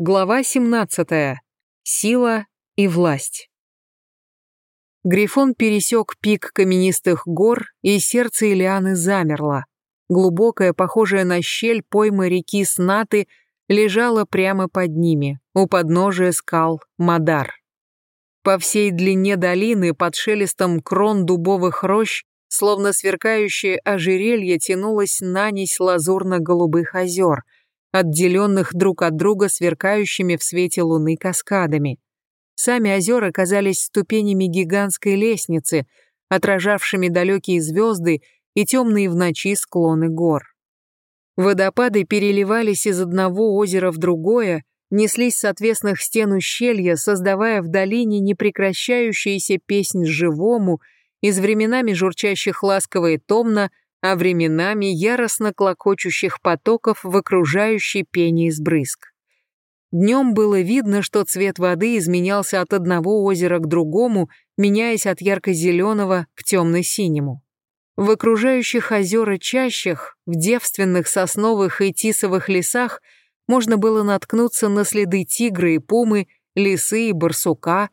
Глава 17. Сила и власть. Грифон пересек пик каменистых гор, и сердце Илианы замерло. Глубокая, похожая на щель пойма реки Снаты, лежала прямо под ними, у подножия скал Мадар. По всей длине долины, под шелестом крон дубовых рощ, словно сверкающее ожерелье, тянулось нанись лазурно-голубых озер — отделенных друг от друга сверкающими в свете луны каскадами. Сами озера казались ступенями гигантской лестницы, отражавшими далекие звезды и темные в ночи склоны гор. Водопады переливались из одного озера в другое, неслись с отвесных стен ущелья, создавая в долине непрекращающуюся песнь живому, из временами журчащих ласково и томно, а временами яростно клокочущих потоков в окружающей пене из брызг. Днем было видно, что цвет воды изменялся от одного озера к другому, меняясь от ярко-зеленого к темно-синему. В окружающих озера чащах, в девственных сосновых и тисовых лесах можно было наткнуться на следы тигра и пумы, лисы и барсука,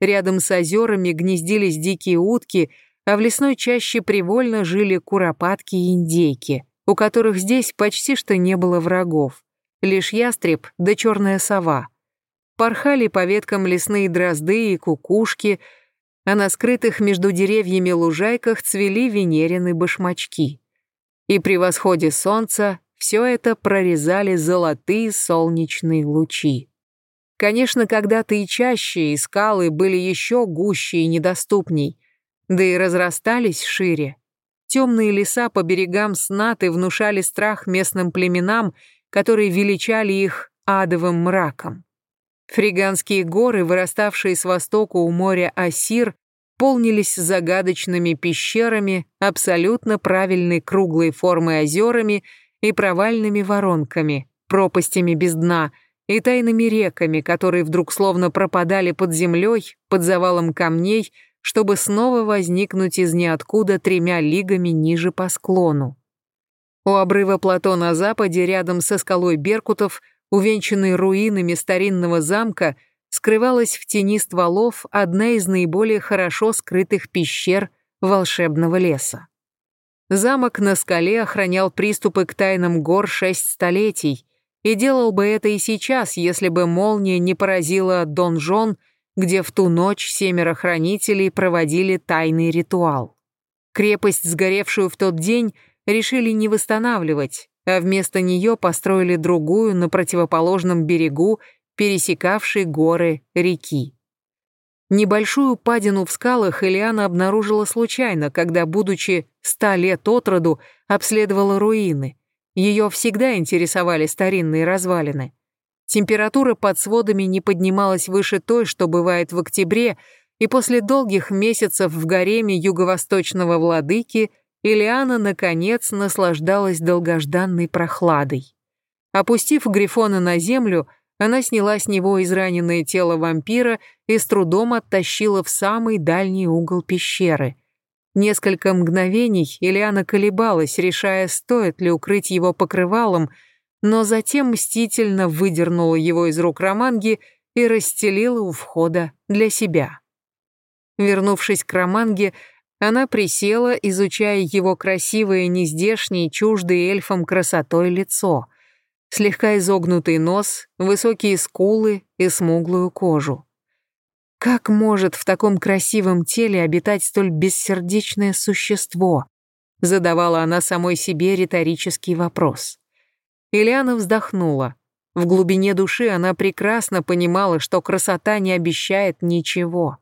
рядом с озерами гнездились дикие утки — а в лесной чаще привольно жили куропатки и индейки, у которых здесь почти что не было врагов. Лишь ястреб да черная сова. Порхали по веткам лесные дрозды и кукушки, а на скрытых между деревьями лужайках цвели венерины башмачки. И при восходе солнца все это прорезали золотые солнечные лучи. Конечно, когда-то и чаще, и скалы были еще гуще и недоступней, да и разрастались шире. Темные леса по берегам Снаты внушали страх местным племенам, которые величали их адовым мраком. Фриганские горы, выраставшие с востока у моря Асир, полнились загадочными пещерами, абсолютно правильной круглой формы озерами и провальными воронками, пропастями без дна и тайными реками, которые вдруг словно пропадали под землей, под завалом камней, чтобы снова возникнуть из ниоткуда тремя лигами ниже по склону. У обрыва плато на западе, рядом со скалой Беркутов, увенчанной руинами старинного замка, скрывалась в тени стволов одна из наиболее хорошо скрытых пещер волшебного леса. Замок на скале охранял приступы к тайнам гор шесть столетий, и делал бы это и сейчас, если бы молния не поразила донжон где в ту ночь семеро хранителей проводили тайный ритуал. Крепость, сгоревшую в тот день, решили не восстанавливать, а вместо нее построили другую на противоположном берегу, пересекавшей горы реки. Небольшую падину в скалах Элиана обнаружила случайно, когда, будучи ста лет от роду, обследовала руины. Ее всегда интересовали старинные развалины. Температура под сводами не поднималась выше той, что бывает в октябре, и после долгих месяцев в гареме юго-восточного владыки Илиана, наконец, наслаждалась долгожданной прохладой. Опустив Грифона на землю, она сняла с него израненное тело вампира и с трудом оттащила в самый дальний угол пещеры. Несколько мгновений Ильяна колебалась, решая, стоит ли укрыть его покрывалом, но затем мстительно выдернула его из рук Романги и расстелила у входа для себя. Вернувшись к Романге, она присела, изучая его красивое, нездешнее, чуждое эльфам красотой лицо, слегка изогнутый нос, высокие скулы и смуглую кожу. Как может в таком красивом теле обитать столь бессердечное существо? Задавала она самой себе риторический вопрос. Ильяна вздохнула. В глубине души она прекрасно понимала, что красота не обещает ничего,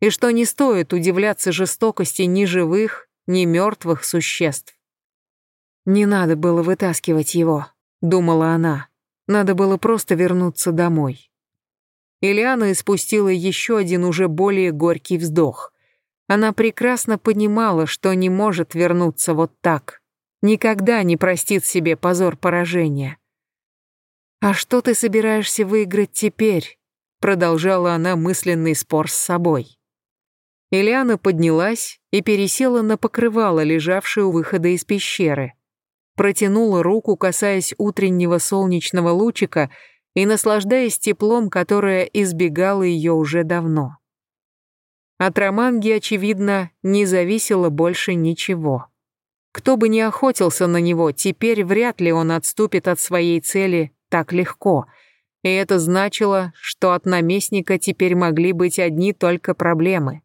и что не стоит удивляться жестокости ни живых, ни мертвых существ. «Не надо было вытаскивать его», — думала она. «Надо было просто вернуться домой». Ильяна испустила еще один уже более горький вздох. Она прекрасно понимала, что не может вернуться вот так — никогда не простит себе позор поражения. «А что ты собираешься выиграть теперь?» продолжала она мысленный спор с собой. Ильяна поднялась и пересела на покрывало, лежавшее у выхода из пещеры. Протянула руку, касаясь утреннего солнечного лучика, и наслаждаясь теплом, которое избегало ее уже давно. От Романги, очевидно, не зависело больше ничего. Кто бы ни охотился на него, теперь вряд ли он отступит от своей цели так легко. И это значило, что от наместника теперь могли быть одни только проблемы.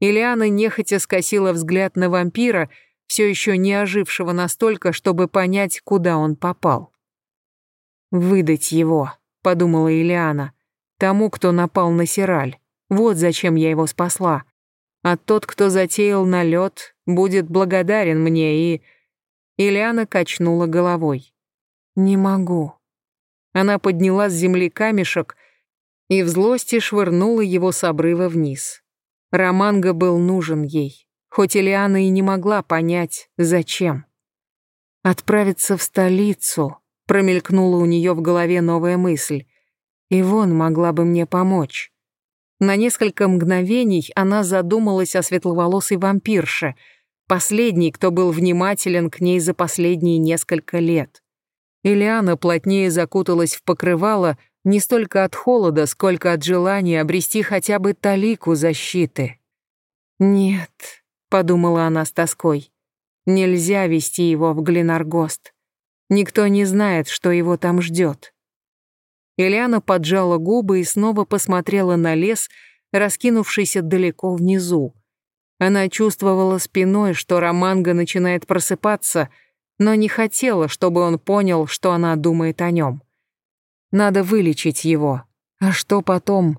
Ильяна нехотя скосила взгляд на вампира, все еще не ожившего настолько, чтобы понять, куда он попал. «Выдать его», — подумала Ильяна, — «тому, кто напал на Сираль. Вот зачем я его спасла. А тот, кто затеял налет, будет благодарен мне и...» Ильяна качнула головой. «Не могу». Она подняла с земли камешек и в злости швырнула его с обрыва вниз. Романго был нужен ей, хоть Ильяна и не могла понять, зачем. «Отправиться в столицу», — промелькнула у нее в голове новая мысль. «И вон могла бы мне помочь». На несколько мгновений она задумалась о светловолосой вампирше, последней, кто был внимателен к ней за последние несколько лет. Ильяна плотнее закуталась в покрывало не столько от холода, сколько от желания обрести хотя бы талику защиты. «Нет», — подумала она с тоской, — «нельзя вести его в Гленаргост. Никто не знает, что его там ждет. Ильяна поджала губы и снова посмотрела на лес, раскинувшийся далеко внизу. Она чувствовала спиной, что Романго начинает просыпаться, но не хотела, чтобы он понял, что она думает о нем. Надо вылечить его. А что потом?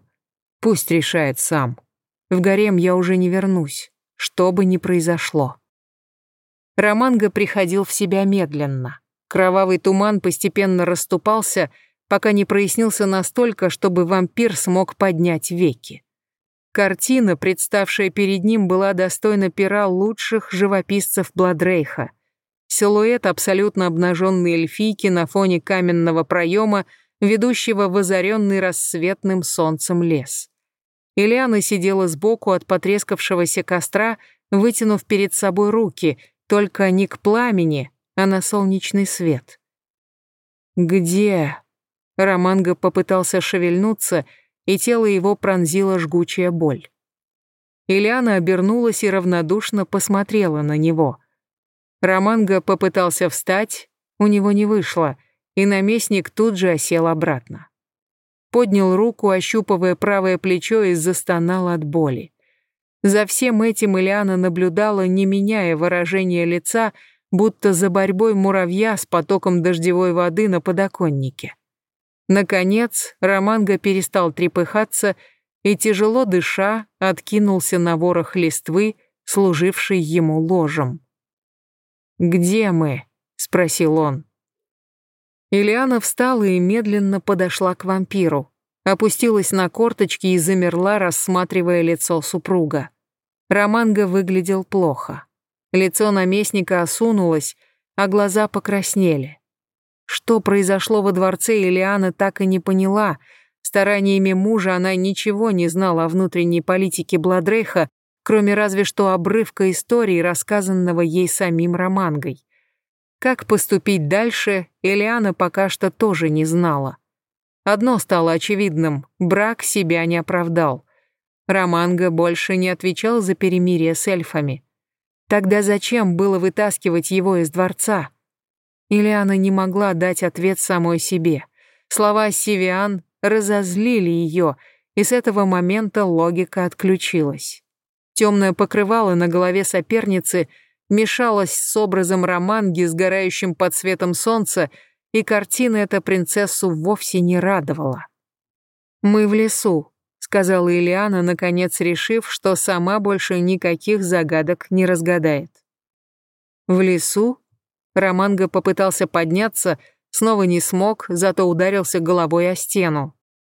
Пусть решает сам. В гарем я уже не вернусь, что бы ни произошло. Романго приходил в себя медленно. Кровавый туман постепенно расступался — пока не прояснился настолько, чтобы вампир смог поднять веки. Картина, представшая перед ним, была достойна пера лучших живописцев Бладрейха. Силуэт абсолютно обнаженной эльфийки на фоне каменного проема, ведущего в озаренный рассветным солнцем лес. Ильяна сидела сбоку от потрескавшегося костра, вытянув перед собой руки, только не к пламени, а на солнечный свет. «Где?» Романго попытался шевельнуться, и тело его пронзила жгучая боль. Ильяна обернулась и равнодушно посмотрела на него. Романго попытался встать, у него не вышло, и наместник тут же осел обратно. Поднял руку, ощупывая правое плечо и застонал от боли. За всем этим Ильяна наблюдала, не меняя выражения лица, будто за борьбой муравья с потоком дождевой воды на подоконнике. Наконец, Романго перестал трепыхаться и, тяжело дыша, откинулся на ворох листвы, служивший ему ложем. «Где мы?» — спросил он. Ильяна встала и медленно подошла к вампиру, опустилась на корточки и замерла, рассматривая лицо супруга. Романго выглядел плохо. Лицо наместника осунулось, а глаза покраснели. Что произошло во дворце, Ильяна так и не поняла. Стараниями мужа она ничего не знала о внутренней политике Бладрейха, кроме разве что обрывка истории, рассказанного ей самим Романгой. Как поступить дальше, Элиана пока что тоже не знала. Одно стало очевидным — брак себя не оправдал. Романга больше не отвечал за перемирие с эльфами. Тогда зачем было вытаскивать его из дворца? Ильяна не могла дать ответ самой себе. Слова Сивиан разозлили ее, и с этого момента логика отключилась. Темное покрывало на голове соперницы мешалось с образом романги, сгорающим под светом солнца, и картина эта принцессу вовсе не радовала. «Мы в лесу», — сказала Ильяна, наконец решив, что сама больше никаких загадок не разгадает. «В лесу?» Романго попытался подняться, снова не смог, зато ударился головой о стену.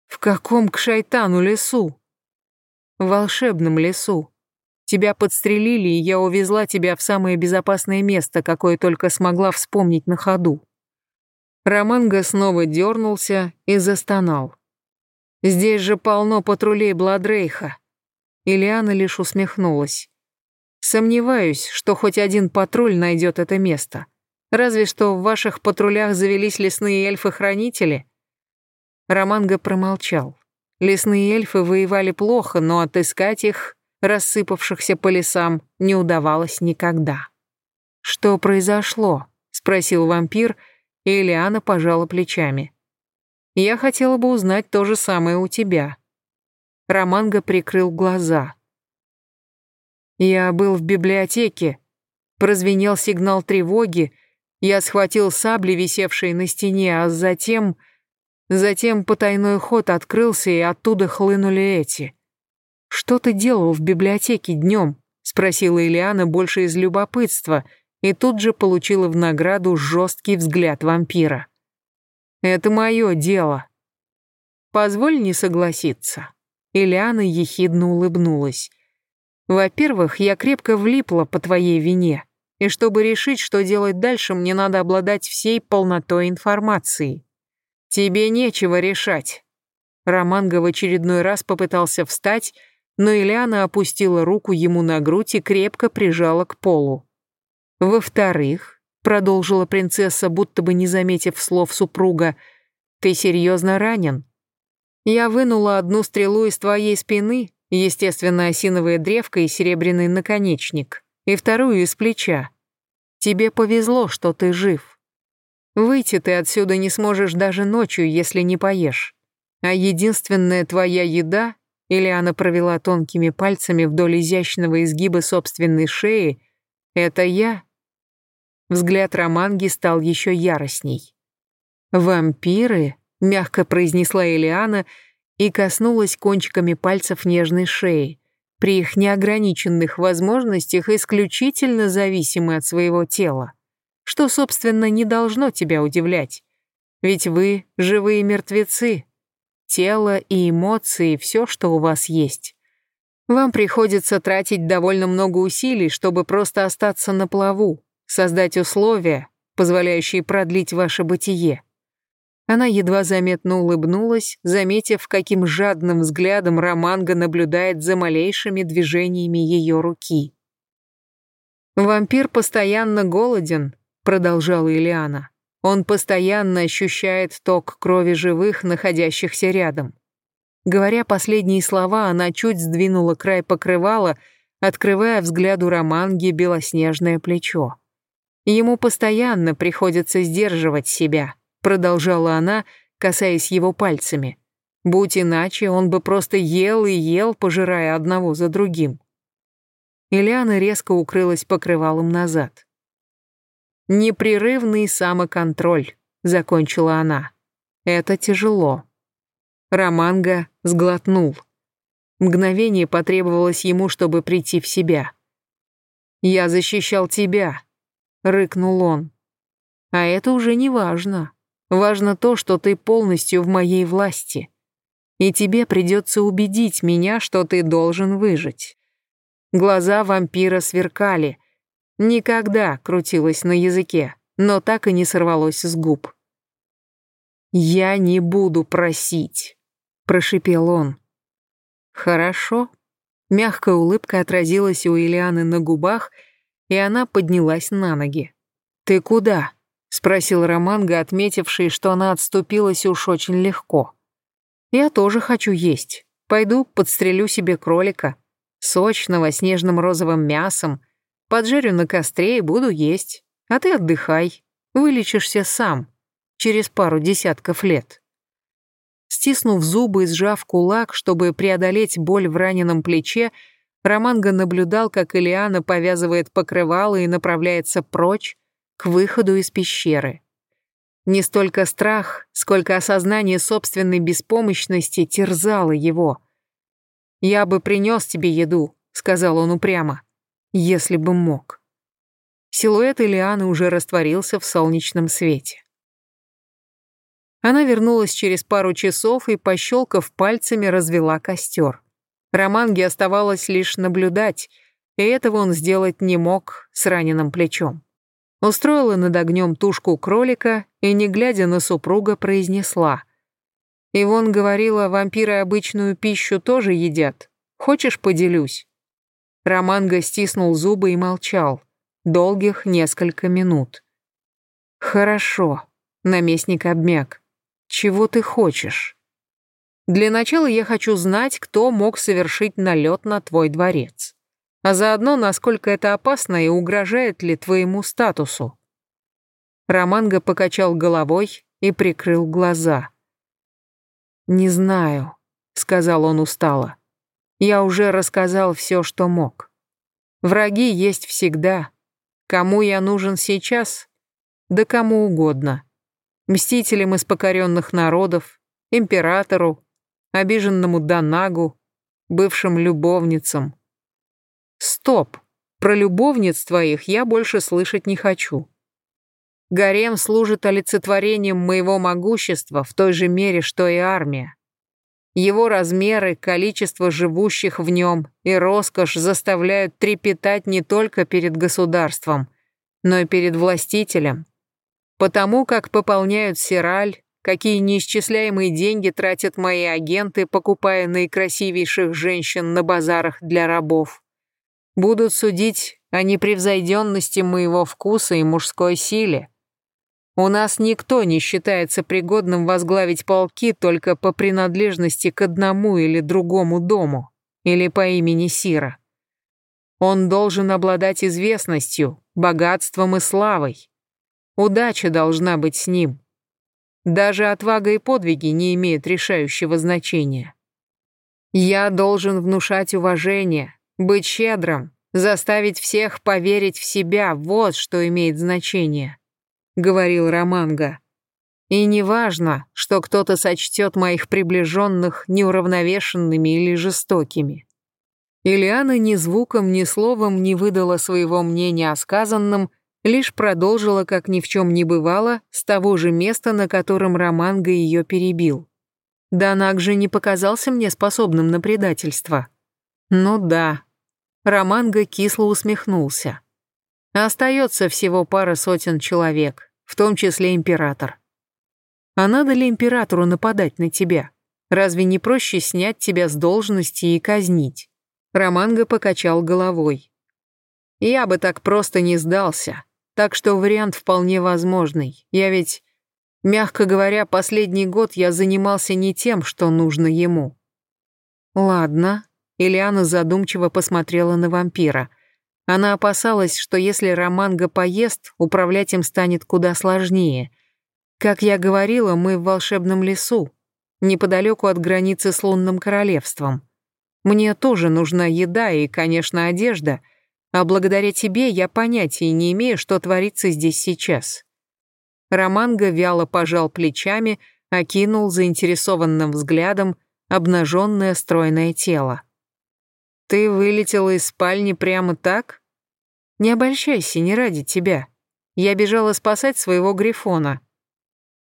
«В каком к шайтану лесу?» «В волшебном лесу. Тебя подстрелили, и я увезла тебя в самое безопасное место, какое только смогла вспомнить на ходу». Романго снова дернулся и застонал. «Здесь же полно патрулей Бладрейха». Ильяна лишь усмехнулась. «Сомневаюсь, что хоть один патруль найдет это место. Разве что в ваших патрулях завелись лесные эльфы-хранители. Романго промолчал. Лесные эльфы воевали плохо, но отыскать их, рассыпавшихся по лесам, не удавалось никогда. «Что произошло?» — спросил вампир, и Элиана пожала плечами. «Я хотела бы узнать то же самое у тебя». Романго прикрыл глаза. «Я был в библиотеке. Прозвенел сигнал тревоги. Я схватил сабли, висевшие на стене, а затем... Затем потайной ход открылся, и оттуда хлынули эти. «Что ты делал в библиотеке днем?» — спросила Ильяна больше из любопытства, и тут же получила в награду жесткий взгляд вампира. «Это мое дело». «Позволь не согласиться». Ильяна ехидно улыбнулась. «Во-первых, я крепко влипла по твоей вине, и чтобы решить, что делать дальше, мне надо обладать всей полнотой информации. Тебе нечего решать». Романго в очередной раз попытался встать, но Ильяна опустила руку ему на грудь и крепко прижала к полу. «Во-вторых», — продолжила принцесса, будто бы не заметив слов супруга, «ты серьезно ранен. Я вынула одну стрелу из твоей спины, естественно, осиновая древко и серебряный наконечник, и вторую из плеча. Тебе повезло, что ты жив. Выйти ты отсюда не сможешь даже ночью, если не поешь. А единственная твоя еда Ильяна провела тонкими пальцами вдоль изящного изгиба собственной шеи. «Это я?» Взгляд Романги стал еще яростней. «Вампиры?» — мягко произнесла Элиана и коснулась кончиками пальцев нежной шеи. При их неограниченных возможностях исключительно зависимы от своего тела. Что, собственно, не должно тебя удивлять. Ведь вы — живые мертвецы, тело и эмоции, все, что у вас есть. Вам приходится тратить довольно много усилий, чтобы просто остаться на плаву, создать условия, позволяющие продлить ваше бытие. Она едва заметно улыбнулась, заметив, каким жадным взглядом Романга наблюдает за малейшими движениями ее руки. «Вампир постоянно голоден», — продолжала Ильяна. Он постоянно ощущает ток крови живых, находящихся рядом. Говоря последние слова, она чуть сдвинула край покрывала, открывая взгляду Романги белоснежное плечо. Ему постоянно приходится сдерживать себя, продолжала она, касаясь его пальцами. Будь иначе, он бы просто ел и ел, пожирая одного за другим. Ильяна резко укрылась покрывалом назад. «Непрерывный самоконтроль», — закончила она. «Это тяжело». Романго сглотнул. Мгновение потребовалось ему, чтобы прийти в себя. «Я защищал тебя», — рыкнул он. «А это уже не важно. Важно то, что ты полностью в моей власти. И тебе придется убедить меня, что ты должен выжить». Глаза вампира сверкали — Никогда крутилось на языке, но так и не сорвалось с губ. «Я не буду просить», — прошипел он. «Хорошо». Мягкая улыбка отразилась у Ильяны на губах, и она поднялась на ноги. «Ты куда?» — спросил Романго, отметивший, что она отступилась уж очень легко. «Я тоже хочу есть. Пойду подстрелю себе кролика. Сочного, с нежным розовым мясом, Поджарю на костре и буду есть. А ты отдыхай. Вылечишься сам. Через пару десятков лет. Стиснув зубы и сжав кулак, чтобы преодолеть боль в раненом плече, Романго наблюдал, как Илиана повязывает покрывало и направляется прочь, к выходу из пещеры. Не столько страх, сколько осознание собственной беспомощности терзало его. «Я бы принес тебе еду», — сказал он упрямо если бы мог. Силуэт Илианы уже растворился в солнечном свете. Она вернулась через пару часов и, пощелкав пальцами, развела костер. Романге оставалось лишь наблюдать, и этого он сделать не мог с раненым плечом. Устроила над огнем тушку кролика и, не глядя на супруга, произнесла. «Ивон говорила, вампиры обычную пищу тоже едят. Хочешь, поделюсь?» Романго стиснул зубы и молчал. Долгих несколько минут. «Хорошо», — наместник обмяк. «Чего ты хочешь?» Для начала я хочу знать, кто мог совершить налет на твой дворец. А заодно, насколько это опасно и угрожает ли твоему статусу. Романго покачал головой и прикрыл глаза. «Не знаю», — сказал он устало. «Я уже рассказал все, что мог. Враги есть всегда. Кому я нужен сейчас? Да кому угодно. Мстителям из покоренных народов, императору, обиженному Данагу, бывшим любовницам. Стоп, про любовниц твоих я больше слышать не хочу. Гарем служит олицетворением моего могущества в той же мере, что и армия. Его размеры, количество живущих в нем и роскошь заставляют трепетать не только перед государством, но и перед властителем. Потому как пополняют Сираль, какие неисчисляемые деньги тратят мои агенты, покупая наикрасивейших женщин на базарах для рабов. Будут судить о непревзойденности моего вкуса и мужской силе. У нас никто не считается пригодным возглавить полки только по принадлежности к одному или другому дому, или по имени Сира. Он должен обладать известностью, богатством и славой. Удача должна быть с ним. Даже отвага и подвиги не имеют решающего значения. Я должен внушать уважение, быть щедрым, заставить всех поверить в себя, вот что имеет значение говорил Романго. И не важно, что кто-то сочтет моих приближенных неуравновешенными или жестокими. Ильяна ни звуком, ни словом не выдала своего мнения о сказанном, лишь продолжила, как ни в чем не бывало, с того же места, на котором Романго ее перебил. Данак же не показался мне способным на предательство. Ну да. Романго кисло усмехнулся. Остается всего пара сотен человек в том числе император. А надо ли императору нападать на тебя? Разве не проще снять тебя с должности и казнить? Романго покачал головой. Я бы так просто не сдался, так что вариант вполне возможный. Я ведь, мягко говоря, последний год я занимался не тем, что нужно ему. Ладно, Ильяна задумчиво посмотрела на вампира. Она опасалась, что если Романго поест, управлять им станет куда сложнее. Как я говорила, мы в волшебном лесу, неподалеку от границы с лунным королевством. Мне тоже нужна еда и, конечно, одежда, а благодаря тебе я понятия не имею, что творится здесь сейчас. Романго вяло пожал плечами, окинул заинтересованным взглядом обнаженное стройное тело. «Ты вылетела из спальни прямо так?» Не обольщайся, не ради тебя. Я бежала спасать своего Грифона».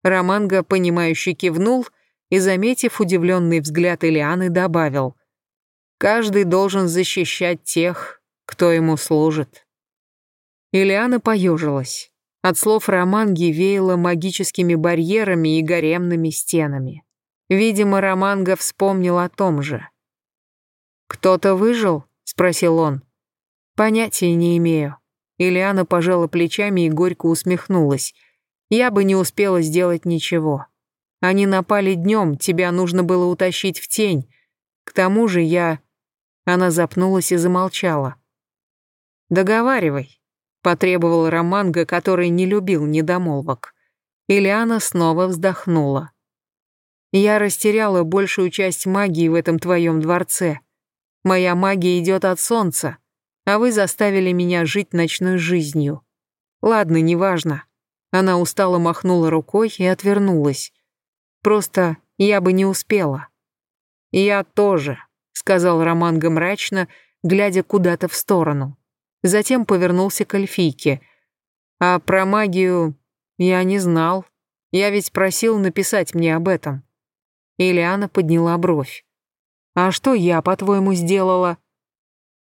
Романго, понимающе кивнул и, заметив удивленный взгляд Элианы, добавил. «Каждый должен защищать тех, кто ему служит». Ильяна поежилась. От слов Романги веяло магическими барьерами и гаремными стенами. Видимо, Романга вспомнил о том же. «Кто-то выжил?» — спросил он. Понятия не имею. Ильяна пожала плечами и горько усмехнулась. Я бы не успела сделать ничего. Они напали днем, тебя нужно было утащить в тень. К тому же я... Она запнулась и замолчала. «Договаривай», — потребовал Романго, который не любил недомолвок. Ильяна снова вздохнула. «Я растеряла большую часть магии в этом твоем дворце. Моя магия идет от солнца, а вы заставили меня жить ночной жизнью. Ладно, неважно. Она устало махнула рукой и отвернулась. Просто я бы не успела. Я тоже, сказал Романго мрачно, глядя куда-то в сторону. Затем повернулся к эльфийке. А про магию я не знал. Я ведь просил написать мне об этом. Ильяна подняла бровь. «А что я, по-твоему, сделала?»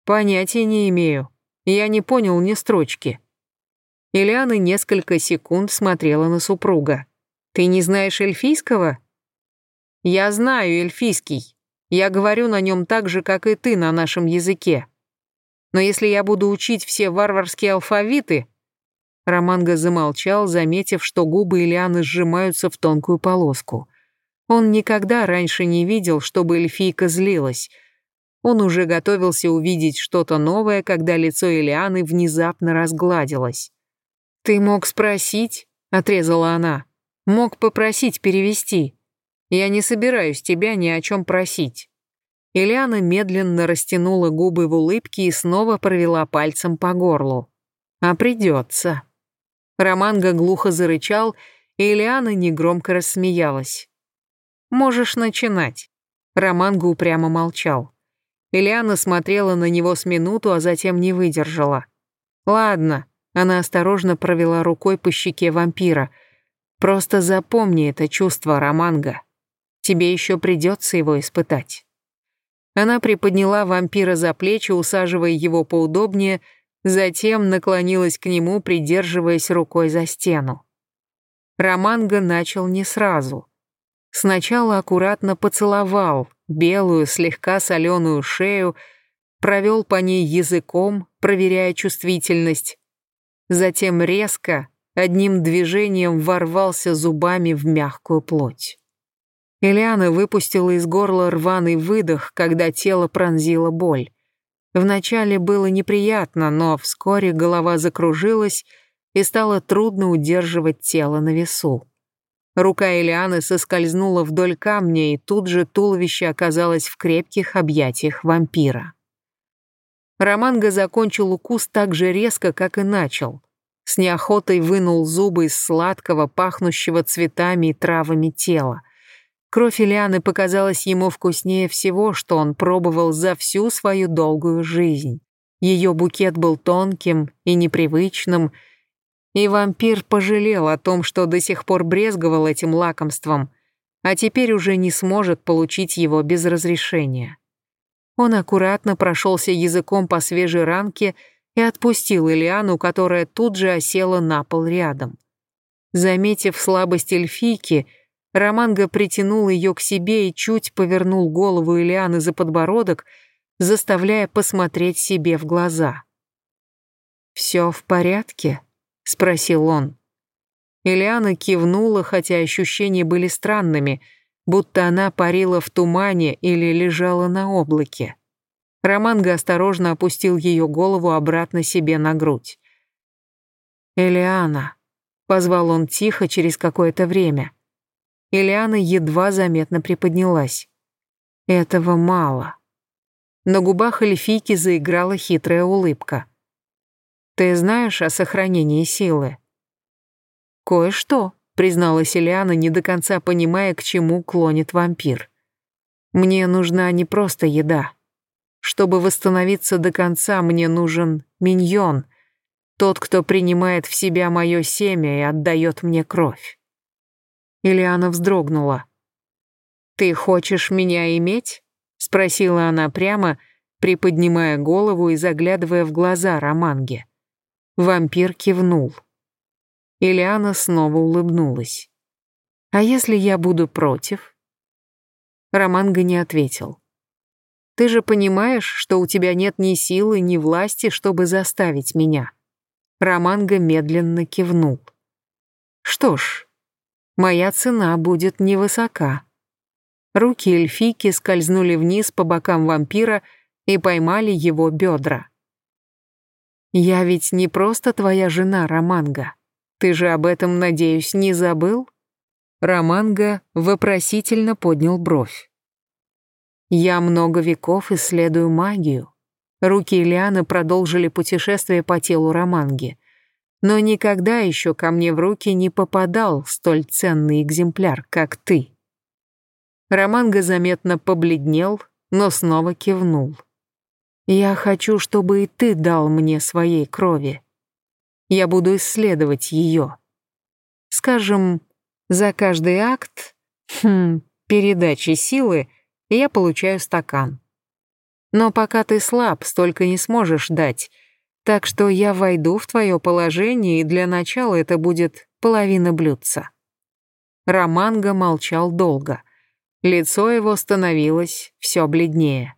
Понятия не имею. Я не понял ни строчки. Ильяна несколько секунд смотрела на супруга. Ты не знаешь эльфийского? Я знаю эльфийский. Я говорю на нем так же, как и ты на нашем языке. Но если я буду учить все варварские алфавиты... Романго замолчал, заметив, что губы Ильяны сжимаются в тонкую полоску. Он никогда раньше не видел, чтобы эльфийка злилась. Он уже готовился увидеть что-то новое, когда лицо Элианы внезапно разгладилось. «Ты мог спросить?» — отрезала она. «Мог попросить перевести. Я не собираюсь тебя ни о чем просить». Ильяна медленно растянула губы в улыбке и снова провела пальцем по горлу. «А придется». Романго глухо зарычал, и Ильяна негромко рассмеялась. «Можешь начинать». Романго упрямо молчал. Ильяна смотрела на него с минуту, а затем не выдержала. «Ладно», — она осторожно провела рукой по щеке вампира. «Просто запомни это чувство, Романго. Тебе еще придется его испытать». Она приподняла вампира за плечи, усаживая его поудобнее, затем наклонилась к нему, придерживаясь рукой за стену. Романго начал не сразу. Сначала аккуратно поцеловал белую, слегка соленую шею, провел по ней языком, проверяя чувствительность. Затем резко, одним движением ворвался зубами в мягкую плоть. Элиана выпустила из горла рваный выдох, когда тело пронзила боль. Вначале было неприятно, но вскоре голова закружилась, и стало трудно удерживать тело на весу. Рука Элианы соскользнула вдоль камня, и тут же туловище оказалось в крепких объятиях вампира. Романго закончил укус так же резко, как и начал. С неохотой вынул зубы из сладкого, пахнущего цветами и травами тела. Кровь Ильяны показалась ему вкуснее всего, что он пробовал за всю свою долгую жизнь. Ее букет был тонким и непривычным, и вампир пожалел о том, что до сих пор брезговал этим лакомством, а теперь уже не сможет получить его без разрешения. Он аккуратно прошелся языком по свежей ранке и отпустил Ильяну, которая тут же осела на пол рядом. Заметив слабость эльфийки, Романго притянул ее к себе и чуть повернул голову Ильяны за подбородок, заставляя посмотреть себе в глаза. «Все в порядке?» — спросил он. Ильяна кивнула, хотя ощущения были странными, будто она парила в тумане или лежала на облаке. Романго осторожно опустил ее голову обратно себе на грудь. «Элиана», — позвал он тихо через какое-то время. Ильяна едва заметно приподнялась. Этого мало. На губах эльфийки заиграла хитрая улыбка. «Ты знаешь о сохранении силы?» «Кое-что», — призналась Ильяна, не до конца понимая, к чему клонит вампир. «Мне нужна не просто еда. Чтобы восстановиться до конца, мне нужен миньон, тот, кто принимает в себя мое семя и отдает мне кровь. Ильяна вздрогнула. «Ты хочешь меня иметь?» — спросила она прямо, приподнимая голову и заглядывая в глаза Романге. Вампир кивнул. Ильяна снова улыбнулась. «А если я буду против?» Романга не ответил. «Ты же понимаешь, что у тебя нет ни силы, ни власти, чтобы заставить меня?» Романга медленно кивнул. «Что ж, моя цена будет невысока. Руки эльфийки скользнули вниз по бокам вампира и поймали его бедра. «Я ведь не просто твоя жена, Романга. Ты же об этом, надеюсь, не забыл?» Романга вопросительно поднял бровь. «Я много веков исследую магию». Руки Ильяны продолжили путешествие по телу Романги но никогда еще ко мне в руки не попадал столь ценный экземпляр, как ты». Романго заметно побледнел, но снова кивнул. «Я хочу, чтобы и ты дал мне своей крови. Я буду исследовать ее. Скажем, за каждый акт хм, передачи силы я получаю стакан. Но пока ты слаб, столько не сможешь дать, так что я войду в твое положение, и для начала это будет половина блюдца». Романго молчал долго. Лицо его становилось все бледнее.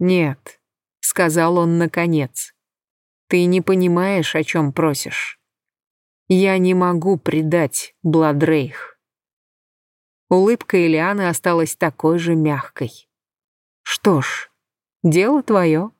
«Нет», — сказал он наконец, — «ты не понимаешь, о чем просишь. Я не могу предать Бладрейх». Улыбка Элианы осталась такой же мягкой. Что ж, дело твое.